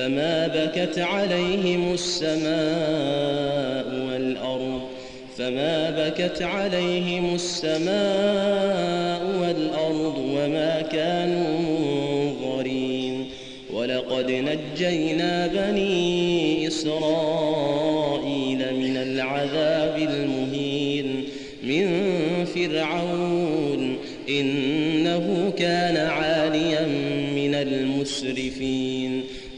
فما بكت عليهم السماء والأرض فما بكت عليهم السماء والأرض وما كانوا منظرين ولقد نجينا بني إسرائيل من العذاب المهين من فرعون إنه كان عاليا من المسرفين